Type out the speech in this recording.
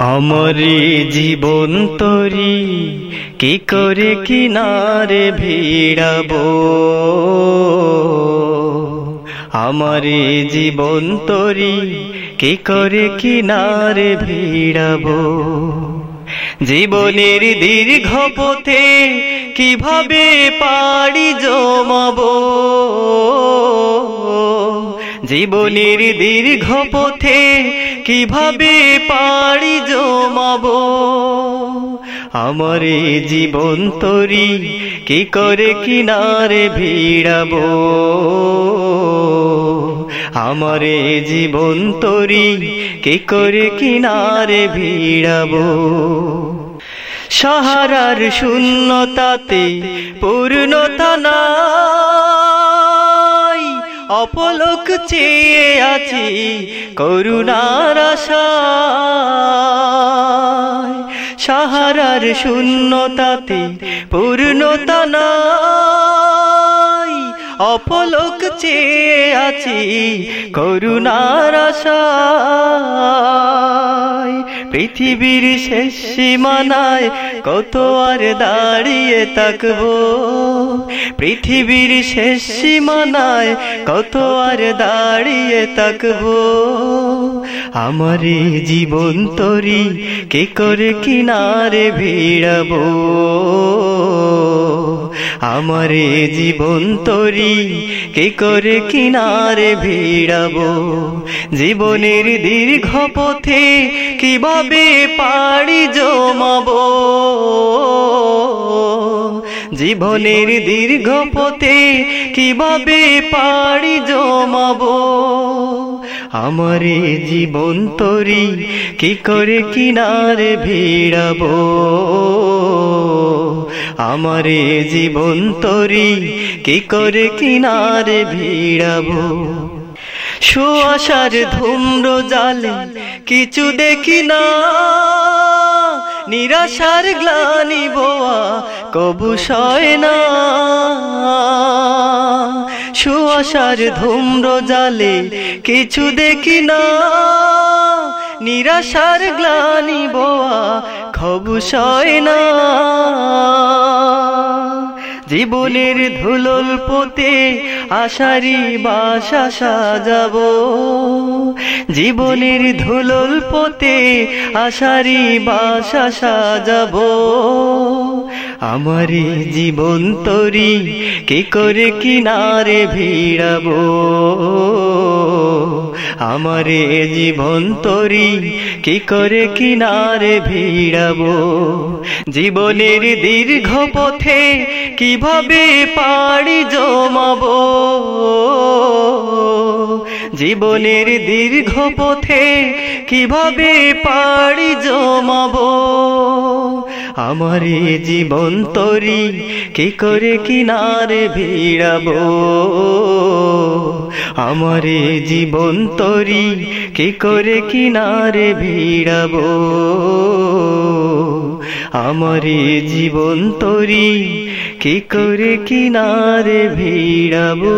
আমারে জীবন তরি, কি করে কিনারে ভিড়াবো? আমারে জীবন তরি, কি করে কিনারে ভিড়াবো? জীবনের দীর্ঘ পথে কীভাবে পাড়ি জমাবো? জীবনের দীর্ঘ পথে কীভাবে পাড়ি জমাবো? আমারে জীবন তরি কি করে কিনারে ভিড়াবো? আমারে জীবন তরি কি করে কিনারে ভিড়াবো? সাহারার শূন্যতাতে পূর্ণতা নাই। অপলোক চেয়ে আছি করুণার আশায়। সাহারার শূন্যতাতে পূর্ণতা নাই। অপলোক চেয়ে আছি করুণার আশায়। পৃথিবীর শেষ সীমানায় কত আর দাঁড়িয়ে থাকব? পৃথিবীর শেষ সীমানায় কত আর দাঁড়িয়ে থাকব? আমারে জীবন তরি কে করে কিনারে ভিড়াবো? আমারে জীবন তরি, কে করে কিনারে ভিড়াবো? জীবনের দীর্ঘ পথে কীভাবে পাড়ি জমাবো? জীবনের দীর্ঘ পথে কীভাবে পাড়ি জমাবো? আমারে জীবন তরি, কি করে কিনারে ভিড়াবো? আমারে জীবন তরি কি করে কিনারে ভিড়াবো? সুয়াশার ধুম্র জালে কিছু দেখি না। নিরাশার গ্লানি বোয়া কবু সয় না। সুয়াশার ধুম্র জালে কিছু দেখি না। নিরাশার গ্লানি বোয়া খবু সয় না জীবনের ধুলল পোতে আশারি বাসা সাজাবো। জীবনের ধুলল পোতে আশারি বাসা সাজাবো। আমারে জীবন তরি কে করে কিনারে ভিড়াবো? আমারে জীবন তরি, কি করে কিনারে ভিড়াবো? জীবনের দীর্ঘ পথে কীভাবে পাড়ি জমাবো? জীবনের দীর্ঘ পথে কীভাবে পাড়ি জমাবো? আমারে জীবন তরি, কি করে কিনারে ভিড়াবো? আমারে জীবন তরি, কি করে কিনারে ভিড়াবো? আমারে জীবন তরি, কি করে কিনারে ভিড়াবো?